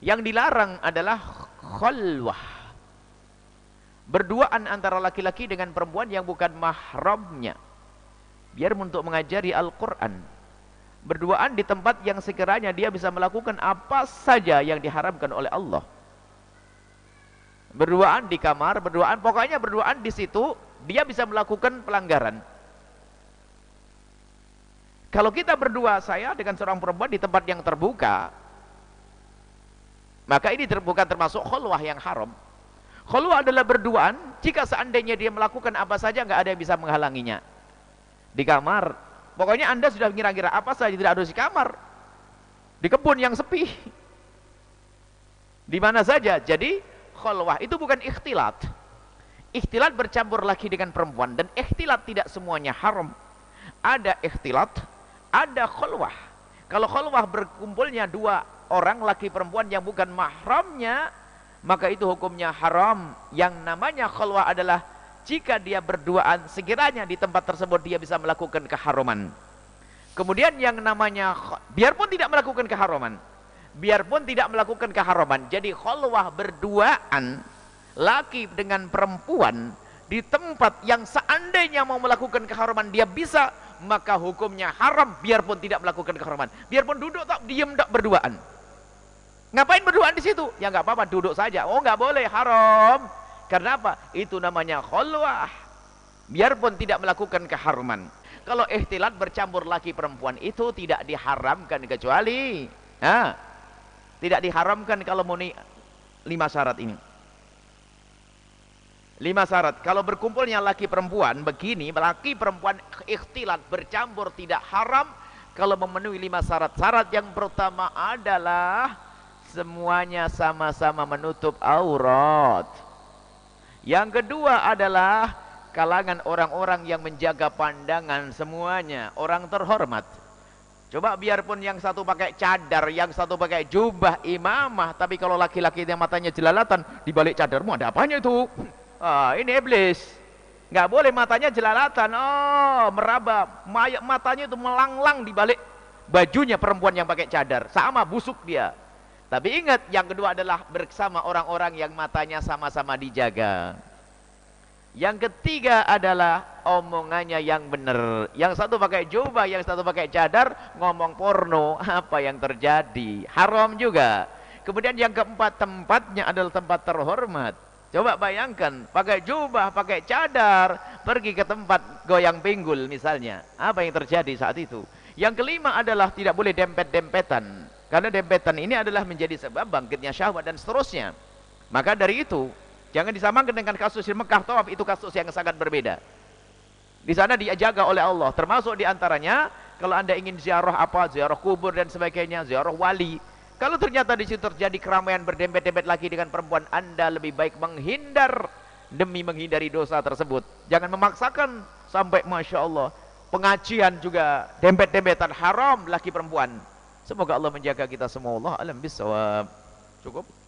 Yang dilarang adalah khalwah. Berduaan antara laki-laki dengan perempuan yang bukan mahramnya. Biar untuk mengajari Al-Quran. Berduaan di tempat yang sekiranya dia bisa melakukan apa saja yang diharamkan oleh Allah. Berduaan di kamar, berduaan, pokoknya berduaan di situ, dia bisa melakukan pelanggaran. Kalau kita berdua, saya dengan seorang perempuan di tempat yang terbuka, maka ini terbuka termasuk khulwah yang haram. Khulwah adalah berduaan, jika seandainya dia melakukan apa saja, nggak ada yang bisa menghalanginya. Di kamar, pokoknya anda sudah mengira-ngira apa saja tidak ada di kamar. Di kebun yang sepi. Di mana saja. Jadi, khulwah itu bukan ikhtilat. Ikhtilat bercampur laki dengan perempuan dan ikhtilat tidak semuanya haram. Ada ikhtilat, ada khulwah. Kalau khulwah berkumpulnya dua orang laki perempuan yang bukan mahramnya, maka itu hukumnya haram. Yang namanya khulwah adalah jika dia berduaan sekiranya di tempat tersebut dia bisa melakukan keharuman. Kemudian yang namanya biarpun tidak melakukan keharuman, biarpun tidak melakukan keharuman. Jadi khulwah berduaan laki dengan perempuan di tempat yang seandainya mau melakukan keharuman dia bisa maka hukumnya haram biarpun tidak melakukan keharuman biarpun duduk tak diam tak berduaan ngapain berduaan di situ? Ya nggak apa-apa duduk saja. Oh nggak boleh haram. Karena apa? Itu namanya khulwah biarpun tidak melakukan keharuman. Kalau ihtilat bercampur laki perempuan itu tidak diharamkan kecuali ha, tidak diharamkan kalau muni lima syarat ini. Lima syarat. Kalau berkumpulnya laki perempuan begini, laki perempuan ikhtilat bercampur tidak haram kalau memenuhi lima syarat. Syarat yang pertama adalah semuanya sama-sama menutup aurat. Yang kedua adalah kalangan orang-orang yang menjaga pandangan semuanya, orang terhormat. Coba biarpun yang satu pakai cadar, yang satu pakai jubah imamah, tapi kalau laki-laki yang matanya jelalatan, di balik cadarmu ada apanya itu? Ah, ini iblis. Nggak boleh matanya jelalatan. Oh, meraba. Matanya itu melanglang di balik bajunya perempuan yang pakai cadar. Sama busuk dia. Tapi ingat, yang kedua adalah bersama orang-orang yang matanya sama-sama dijaga. Yang ketiga adalah omongannya yang benar. Yang satu pakai jubah, yang satu pakai cadar, ngomong porno. Apa yang terjadi? Haram juga. Kemudian yang keempat, tempatnya adalah tempat terhormat. Coba bayangkan, pakai jubah, pakai cadar, pergi ke tempat goyang pinggul misalnya. Apa yang terjadi saat itu? Yang kelima adalah tidak boleh dempet-dempetan. Karena dempetan ini adalah menjadi sebab bangkitnya syahwat dan seterusnya. Maka dari itu, jangan disamakan dengan kasus di Mekah Tawaf, itu kasus yang sangat berbeda. Di sana dia jaga oleh Allah, termasuk di antaranya kalau Anda ingin ziarah apa, ziarah kubur dan sebagainya, ziarah wali, kalau ternyata di situ terjadi keramaian berdempet-dempet lagi dengan perempuan, Anda lebih baik menghindar demi menghindari dosa tersebut. Jangan memaksakan sampai Masya Allah. Pengajian juga dempet-dempetan haram laki perempuan. Semoga Allah menjaga kita semua. Allah alam bisawab. Cukup.